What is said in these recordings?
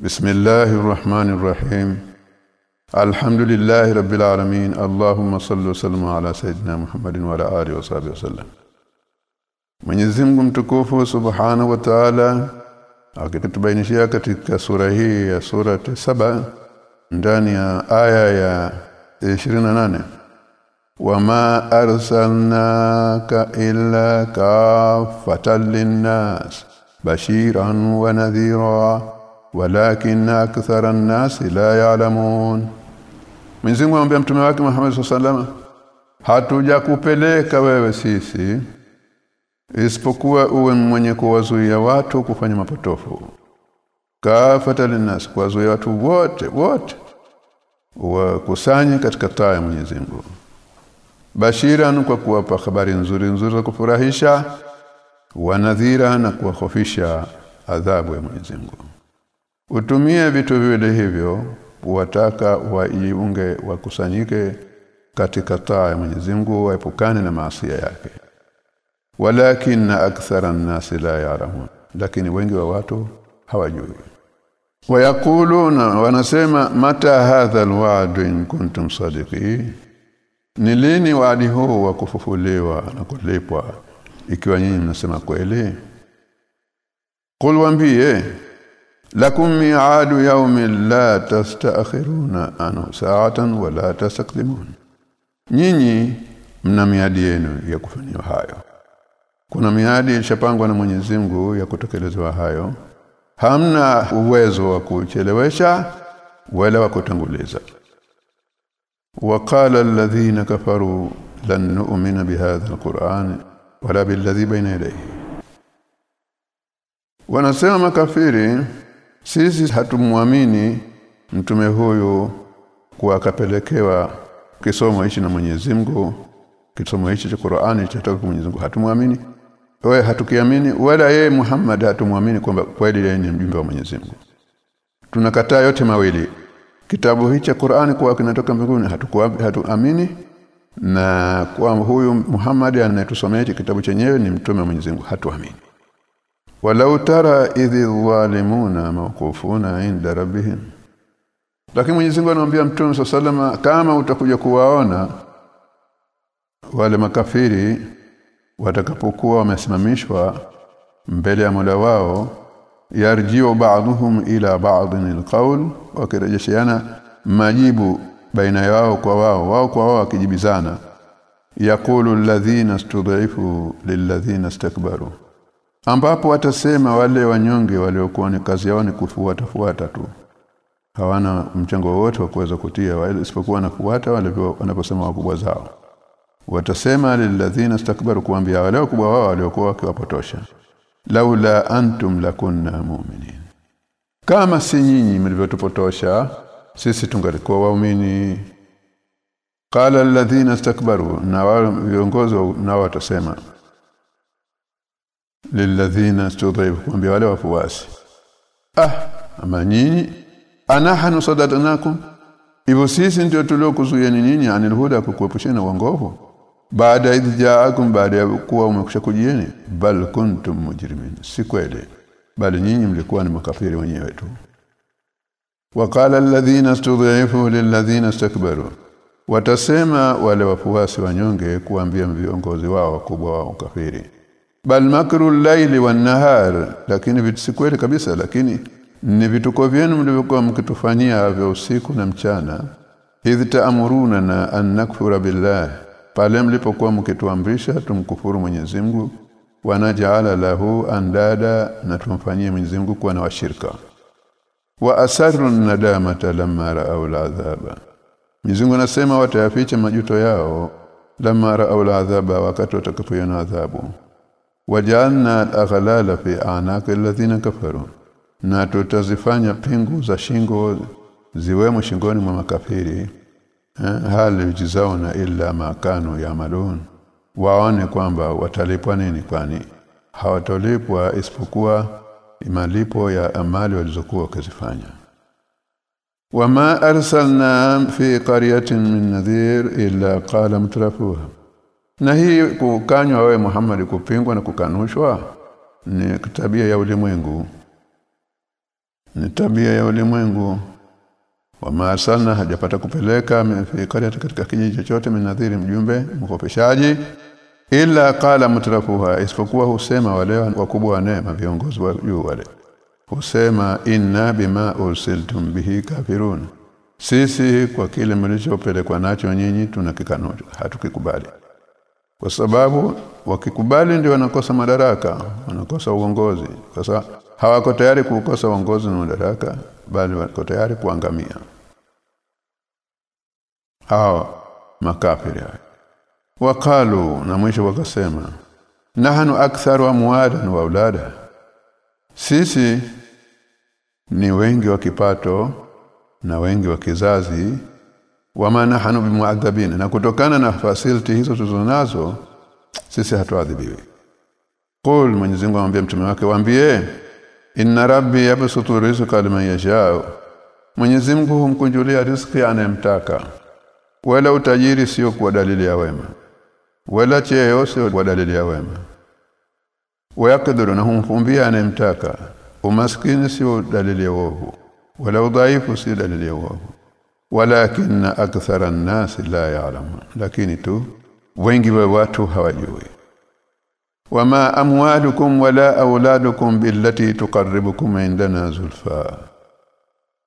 بسم الله الرحمن الرحيم الحمد لله رب العالمين اللهم صل وسلم على سيدنا محمد وعلى اله وصحبه وسلم Mwenyezi Mungu mtukufu Subhanahu wa Ta'ala akitubainishia katika sura hii ya sura saba ndani ya aya ya 28 wama arsalnaka illa kafatan linnas bashiran wa nadhira walakin akthara an-nas la ya'lamun. Mwenyezi Mungu amwambia mtume wake Muhammad sallallahu hatuja kupeleka wewe sisi isipokuwa uwe mwenye kuwazuia watu kufanya mapotofu. Kafata linnas kuwazuia watu wote wote wakusanye katika taa ya Mwenyezi Mungu. Bashiran kwa kuwapa habari nzuri nzuri za kufurahisha wanadhira na kuwahofisha adhabu ya Mwenyezi Mungu utumie vitu viwili hivyo wataka waiunge wakusanyike katika taa ya Mwenyezi Mungu waepukane na maasi yake. Walakin akthara an-nas la ya'lamun lakini wengi wa watu hawajui. Wayakuluna wanasema mata hadha alwa'd in kuntum sadiqin? Ni lini wadi huu wa kufufuliwa na kulipwa ikiwa nyinyi mnasema kweli? Qul wambie lakum mi'adu yawmin la tasta'khiruna anhu sa'atan wa la tastaqdimun nyinyi mna miadi yenu ya kufanywa hayo kuna miadi ilishapangwa na Mwenyezi Mungu ya kutekelezwa hayo hamna uwezo wa kuchelewesha wala wa kutanguliza وقال الذين كفروا لن نؤمن بهذا القرآن ولا بالذي بين يديه wanasema makafiri sisi hatumwamini mtume huyu kuwa akapelekewa kisomo hichi na Mwenyezi Mungu kisomo hichi cha Qur'ani chatoka kwa Mwenyezi Mungu. Hatumwamini. Wewe hatukiamini wala yeye Muhammad hatumwamini kwamba kweli yeye ni mjumbe wa Mwenyezi Mungu. Tunakataa yote mawili. Kitabu hichi cha Qur'ani kwa kinatoka mbinguni hatuamini na kwa huyu Muhammad anayetusomea kitabu chenyewe ni mtume wa Mwenyezi Mungu. Hatuamini walau tara idhi dhalimuna mawqufuna inda rabbihim. Lakini Mwenyezi Mungu anamwambia mtume sallallahu kama utakuja kuwaona wale makafiri watakapokuwa wamesimamishwa mbele ya Mola wao yarjiu ba'dhum ila ba'dhin alqawl wakirejeshiana majibu baina yao kwa wao wao kwa wao wakijibizana. Yaqulu alladhina istud'ifu lilladhina istakbaru ambapo watasema wale wanyonge waliokuwa ni kazi yao ni kufuata fuata tu. Hawana mchango wote wa kuweza kutia wale isipokuwa nafuata wale wanaposema wakubwa zao. Watasema lilladhina istakbaru kuambia wale wakubwa wao waliokuwa wakiwapotosha laula antum lakunna mu'minin. Kama si nyinyi mlivyotupotosha sisi tungalikuwa waumini. Qala alladhina istakbaru na viongozi nao watasema lilladhina istudhifu kuambia wale wafuasi. Ah ama nyinyi anahanu sadadnakum hivyo sisi ndio tuliokuzuia nyinyi anil huda kukuepushana uongofu? Baada idh jaakum baada ya kuwa umekusha kujieni? Bal kuntum mujrimin. Si kweli. Bali nyinyi mlikuwa ni makafiri wenyewe tu. Waqala alladhina studhifu lilladhina istakbaru. Watasema wale wafuasi wanyonge kuambia viongozi wao wakubwa wao kafiri bal makru al-layli wan-nahar. Lakini si kweli kabisa lakini ni vituko vyenu mlivyokuwa mkitufanyia vya usiku na mchana. Idh ta'muruna na an nakfura billah. Pale mlipokuwa mkituamrisha tumkufuru Mwenyezi Mungu wanajaala lahu andada na tumfanyie Mwenyezi Mungu kuwa na washirika. Wa asarru nadamata lamma ra'aw al'adhaba. Mwenyezi Mungu anasema watayaficha majuto yao lamma ra'aw al'adhaba wakati watakapoona adhabu wajalna al-aghlala fi a'naqi alladhina kafaru. Na tutazifanya pingu za shingo ziwemo shingoni mwa makafiri hali yujizauna illa ma kanu malun waone kwamba watalipwa nini kwani hawatolipwa isipokuwa malipo ya amali walizokuwa wakizifanya. Wama arsalna fi qaryatin min nadhir illa qala mutrafuha na hii kukanywa wewe Muhammad kupingwa na kukanushwa ni tabia ya ulimwengu. Ni tabia ya ulimwengu. Wama arsalna hajapata kupeleka mifikari katika kijiji chochote minadhiri mjumbe mkopeshaji ila kala mutrafuha isipokuwa husema wale wakubwa wa neema viongozi wa juu wale. Husema inna bima ursiltum bihi kafirun. Sisi kwa kile mlichopelekwa nacho nyinyi tunakikana hatukikubali kwa sababu wakikubali ndio wanakosa madaraka wanakosa uongozi. Kwa sababu hawako tayari kukosa uongozi na madaraka bali wako tayari kuangamia. Hao makafiri wakalu na mwisho wakasema nahnu aktharu amwalan wa aulada. Sisi ni wengi wa kipato na wengi wa kizazi wama nahnu bimuadhabin na kutokana na facility hizo tulizonazo sisi hatuadhibiwi. Qul Mwenyezi Mungu amwambie mtume wake waambie inna rabbi yabsutu rizqa liman yasha Mwenyezi Mungu humkunjulia riziki anayemtaka. Wala utajiri sio kwa dalili ya wema. Wala cheo sio kwa dalili ya wema. Wayakdiru na humfumbia anayemtaka. Umaskini sio dalili ya uovu. Wala udhaifu sio dalili ya uovu walakin akthara an-nas la ya'lamun. Lakini tu wengi wa watu hawajui. Wama amwalukum wala auladukum billati tuqarribukum indana zulfa.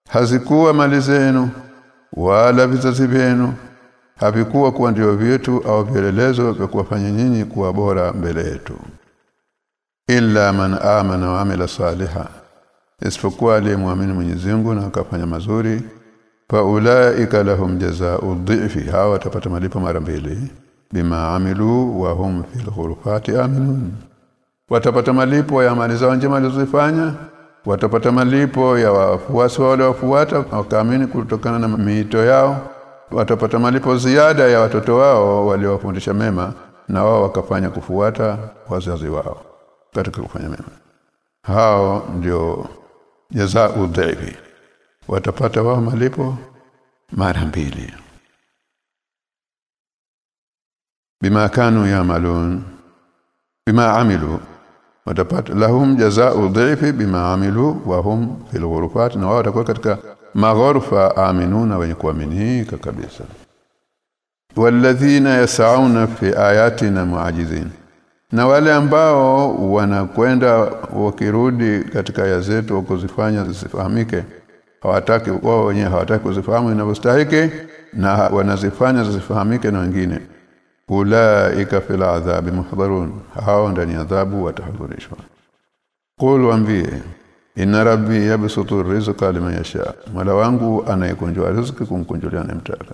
Hazikuwa mali zenu wala vizazi vyenu. Havikuwa kuwa ndio vyetu au vielelezo vya kuwafanya nyinyi kuwa bora mbele yetu. Illa man amana wa amila saliha isipokuwa aliyemwamini Mwenyezi Mungu na akafanya mazuri fa ulaika lahum jazaa'u dhifi hawa watapata malipo mara mbili. Bima amilu wa hum fil ghurfati aminun. Watapata malipo ya amali zao njema walizofanya watapata malipo ya wafuasi wale wafuata wakaamini kutokana na miito yao. Watapata malipo ziada ya watoto wao waliowafundisha mema na wao wakafanya kufuata wazazi wao katika kufanya mema. Hao ndio jazaa dhifi watapata wao malipo mara mbili. Bima kanu yamalun bima amilu watapata lahum jazaa'u dhifi bima amilu wa hum fil ghurufat na wao katika maghorfa aminuna wenye kuaminika kabisa. Walladhina yas'auna fi ayatina mu'ajizin na wale ambao wanakwenda wakirudi katika aya zetu kuzifanya zisifahamike hawataki wao wenyewe hawataki kuzifahamu inavyostahili na wanazifanya zifahamike na wengine. Ulaika fil adhabi muhdharun hao ndani adhabu watahudhurishwa qul waambie inna rabbi yabsutu rizqa liman yasha mala wangu anayekunjua riziki kumkunjulia anemtaka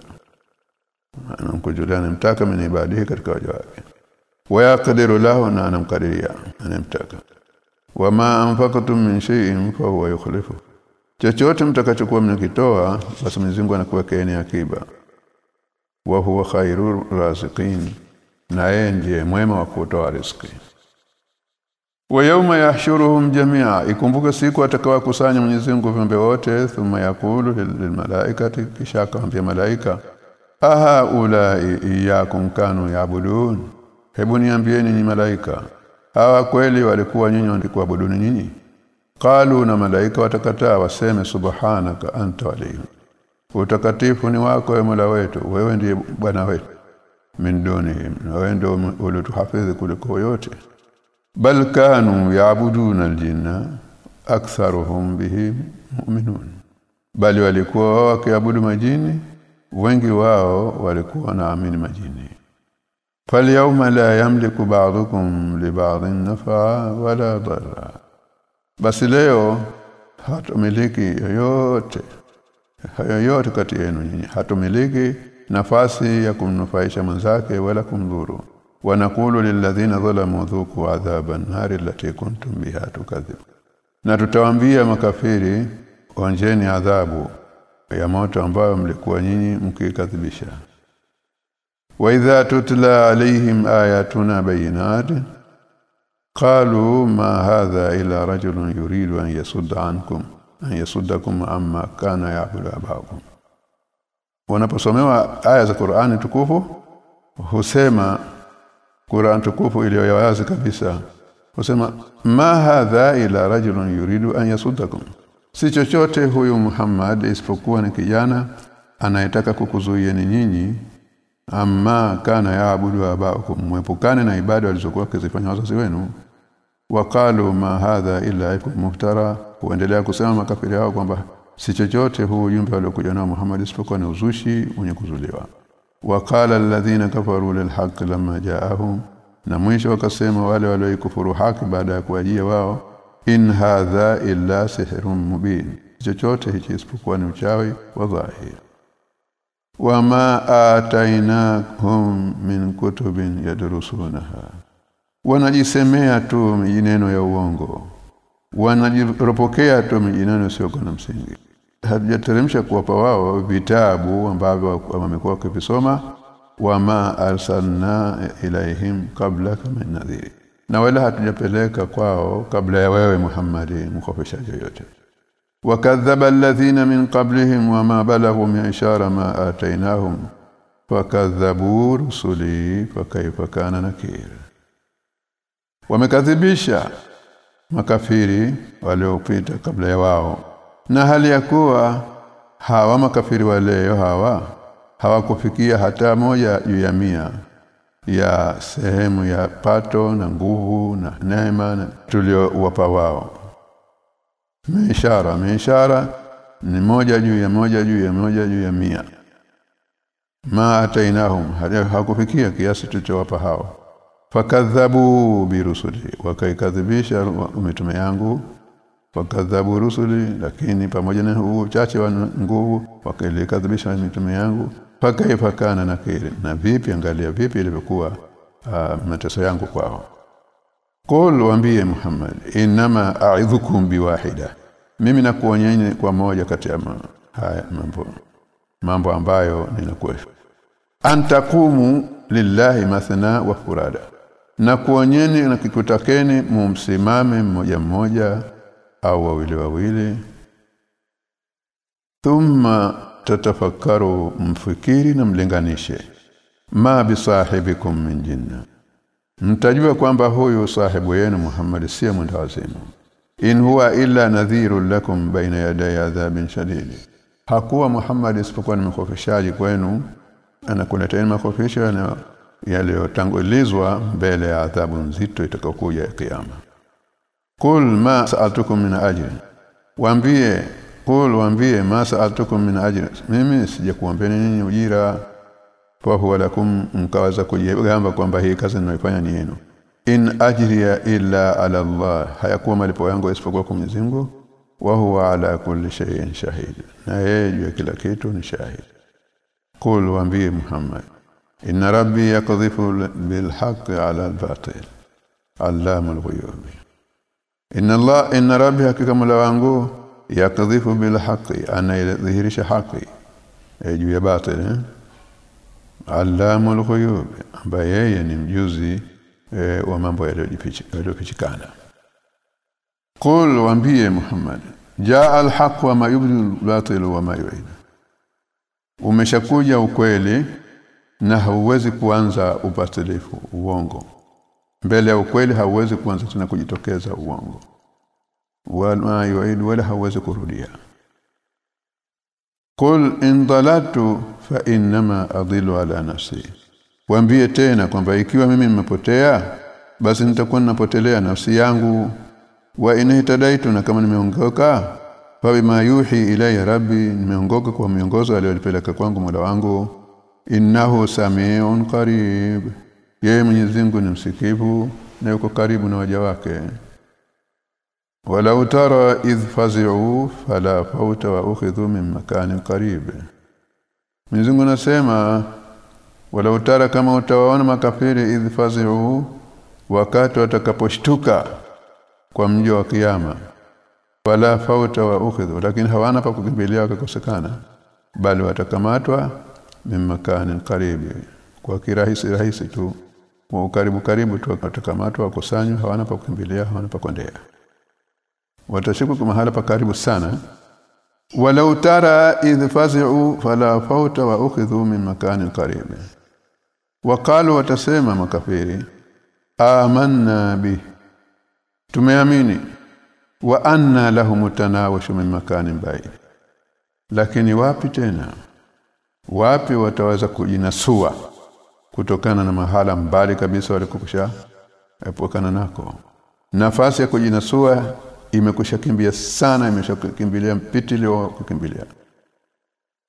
anamkunjulia anemtaka min ibadihi katika waja wake. Wa yaqdiru lahu na anamkadiria anemtaka wama anfaqtum min shay'in fa huwa yukhlifu chochote mtakachokuwa mnakitoa basi Mwenyezi Mungu anakuwekeeni akiba. Wa huwa khairur raziqin na yeye ndiye mwema wa kutoa riziki. Wa yawma yahshuruhum jami'a ikumbuke siku atakawakusanya Mwenyezi Mungu viumbe wote thumma yaqulu lil malaikati kisha akamwambia malaika aha ulai iyakum kanu yaabudun hebu niambieni ni malaika hawa kweli walikuwa nyinyi ndikuabuduni nyinyi qalu na malaika watakataa waseme subhanaka anta waliyu. utakatifu ni wako ya Mola wetu wewe ndiye bwana wetu. Min dunihim wewe ndio ulituhafidhi kuliko yote. Bal kanu yaabuduna aljinna aktharuhum bihi mu'minun. Bali walikuwa wakiabudu majini wengi wao walikuwa naamini majini. Falyawma la yamliku ba'dukum li ba'din nafa'a wala darra basi leo hatumiliki yoyote yoyote kati yenu nyinyi. Hatumiliki nafasi ya kumnufaisha mwenzake wala kumdhuru. Wanakulu lilladhina dhalamu dhuku adhaban nari allati kuntum biha tukadhibu na tutawaambia makafiri onjeni adhabu ya moto ambayo mlikuwa nyinyi mkikadhibisha wa idha tutla alaihim ayatuna bayinat qalu ma hadha ila rajulun yuridu an yasudda ankum an yasuddakum amma kana ya'budu abakum wanaposomewa aya za Qur'ani tukufu husema Qur'an tukufu iliyo wazi kabisa husema ma hadha ila rajulun yuridu an yasuddakum. Si chochote huyu Muhammad isipokuwa ni kijana anayetaka kukuzuieni nyinyi amma kana yaabudu abaukum mwepukane na ibada walizokuwa kizifanya wazazi wenu waqalu ma hadha illa ikum muftara kuendelea kusema makafiri hao kwamba si chochote huu ujumbe aliokuja nao Muhammad isipokuwa ni uzushi wenye kuzuliwa. Waqala alladhina kafaru lilhaq lamma ja'ahum na mwisho wakasema wale walioikufuru haki baada ya kuajia wao in hadha illa sihrun mubin chochote hichi isipokuwa ni uchawi wa dhahiri wama atainahum min kutubin yadrusunaha wanajisemea tu mijineno ya uongo. Wanajiropokea tu mijineno sio na msingi. Hatujateremsha kuwapa wao vitabu ambavyo wamekuwa wakivisoma. Wama arsalna ilaihim kabla kama nadhiri na wala hatujapeleka kwao kabla ya wewe muhammadi mkofeshaji yote wakadhaba alladhina min qablihim wama balaghu min ishara ma atainahum. Fakadhabu rusuli fakaifa kana nakir wamekadhibisha makafiri waliopita kabla ya wao. Na hali ya kuwa hawa makafiri wa leo hawa hawakufikia hata moja juu ya mia ya sehemu ya pato na nguvu na neema tuliowapa wao. Meishara meishara ni moja juu ya moja juu ya moja juu ya mia. Ma atainahum hakufikia kiasi tulichowapa hao fakadhabu birusuli wakaikadhibisha mitume yangu. Wakadhabu rusuli lakini pamoja na huu chache wa nguvu wakaikadhibisha mitume yangu. Fakaifa kana nakiri na vipi angalia vipi ilivyokuwa uh, mateso yangu kwao. Kul waambie Muhammad inama a'idhukum biwahida. Mimi nakuonyeni kwa moja kati ya haya mambo mambo ambayo ninakuwa antakumu lillahi mathna wa furada na kuonyeni na kikutakeni mumsimame mmoja mmoja au wawili wawili. Thumma tatafakaru mfikiri na mlinganishe. Ma bisahibikum min jinna. Mtajua kwamba huyu sahibu yenu Muhammad si mwendawazimu in huwa illa nadhirun lakum baina yaday adhabin shadid. Hakuwa Muhammad isipokuwa ni mkofeshaji kwenu anakuletea makofisho yaliyotangulizwa mbele ya adhabu nzito itakayokuja ya kiyama. Kul ma sa'altukum min ajrin. Waambie Kul waambie ma sa'altukum min ajrin. Mimi sijakuombeni nini ujira. Fa huwa lakum kujigamba kwamba hii kazi ninayoifanya ni yenu. In ajriya illa ala Allah hayakuwa malipo yangu isipokuwa kwa Mwenyezi Mungu. Wa huwa ala kulli shay'in shahid. Na yeye kila kitu ni shahid. Kul waambie Muhammad inna rabbi يقذف ala al batil allamul ghuyub inna Allah inna rabbi hakika mola wangu yakdhifu bil haqqi anayadhihirisha haki juu ya batil eh? Allamul ghuyub ambaye yeye ni mjuzi e, wa mambo yaliyofichikana. Qul waambie Muhammad jaa alhaq wa ma yubdil wa ma Umeshakuja ukweli na hauwezi kuanza upatilifu uongo. Mbele ya ukweli hauwezi kuanza tena kujitokeza uongo. Wala yu'id wala hauwezi kurudia. Kul in dalatu fa innama adilu ala nafsi. Waambie tena kwamba ikiwa mimi nimepotea basi nitakuwa ninapotelea nafsi yangu. Wa inahitadaitu na kama nimeongoka fa bima yuhi ilayya rabbi nimeongoka kwa miongozo aliyolipeleka kwangu Mola wangu innahu samiun qarib. Yeye Mwenyezi Mungu ni msikivu na yuko karibu na waja wake. Walau tara idh fazi'u fala fauta wa ukhidhu min makanin qarib. Mwenyezi Mungu anasema walau tara kama utawaona makafiri idh fazi'u wakati watakaposhtuka kwa mji wa kiyama wala fauta wa ukhidhu. Lakini hawana pa kukimbilia wakakosekana bali watakamatwa min makanin karibi kwa kirahisi rahisi tu. Kwa ukaribu karibu tu watakamatwa wakusanywa hawana pa kukimbilia hawana pa kwendea watashikwa kwa mahala pa karibu sana. Walau tara idh fazi'u fala fauta wa ukhidhu min makanin karibi wakalu watasema makafiri amanna bi tumeamini. Wa anna lahum tanawashu min makanin ba'id lakini wapi tena wapi wataweza kujinasua kutokana na mahala mbali kabisa walikokusha epukana nako. Nafasi ya kujinasua imekushakimbia sana imeshakimbilia mpitili kukimbilia.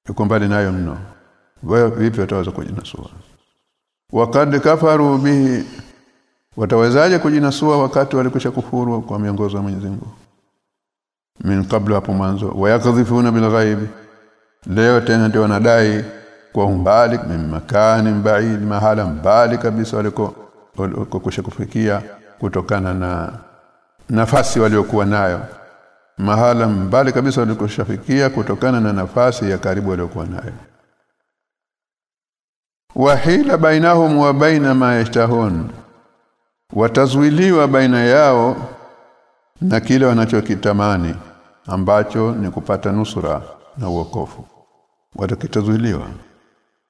Yuko mbali nayo mno. Wewe vipi wataweza kujinasua? Wakad kafaru bihi watawezaje kujinasua wakati walikusha kufuru kwa miongozo ya Mwenyezi Mungu? Min kabla hapo mwanzo wayakadhifuna bil ghaibi leo tena ndio wanadai kwa umbali mimi makani baid mahala mbali kabisa waliko walikokwisha kufikia kutokana na nafasi waliokuwa nayo. Mahala mbali kabisa walikoshafikia kutokana na nafasi ya karibu waliokuwa nayo. Wahila bainahum wa baina ma yashtahun. Watazwiliwa baina yao na kile wanachokitamani ambacho ni kupata nusura na uokofu. Watakitazuiliwa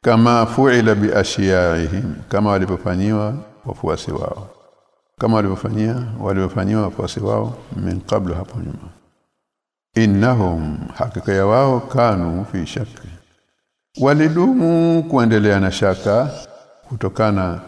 kama fuila bi ashiyaihim kama walivyofanyiwa wafuasi wao. Kama walivyofanyia walivyofanyiwa wafuasi wao min kabla hapo nyuma. Innahum hakika ya wao kanu fi shakki. Walidumu kuendelea na shaka kutokana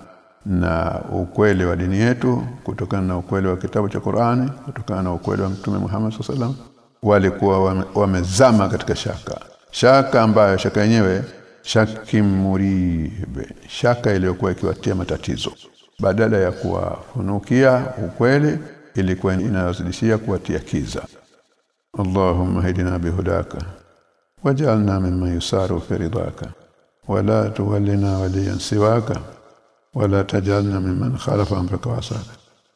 na ukweli wa dini yetu kutokana na ukweli wa kitabu cha Qur'ani kutokana na ukweli wa Mtume Muhammad SAW walikuwa wamezama katika shaka. Shaka ambayo shaka yenyewe shaki muribe. Shaka iliyokuwa ikiwatia matatizo. Badala ya kuwafunukia ukweli ilikuwa inazidishia kuwatia kiza. Allahumma hidina bihudaka waj'alna mimman yusaru fi ridaka wala tuwallina waliyan siwaka wala tajalna mimman khalafa amraka wasaka.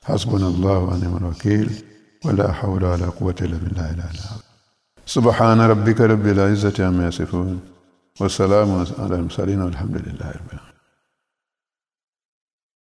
Hasbunallahu wa ni'mal wakeel ولا حول ولا قوة إلا بالله العلي سبحان ربك رب العزة عما يصفون وسلام على المرسلين والحمد لله رب العالمين.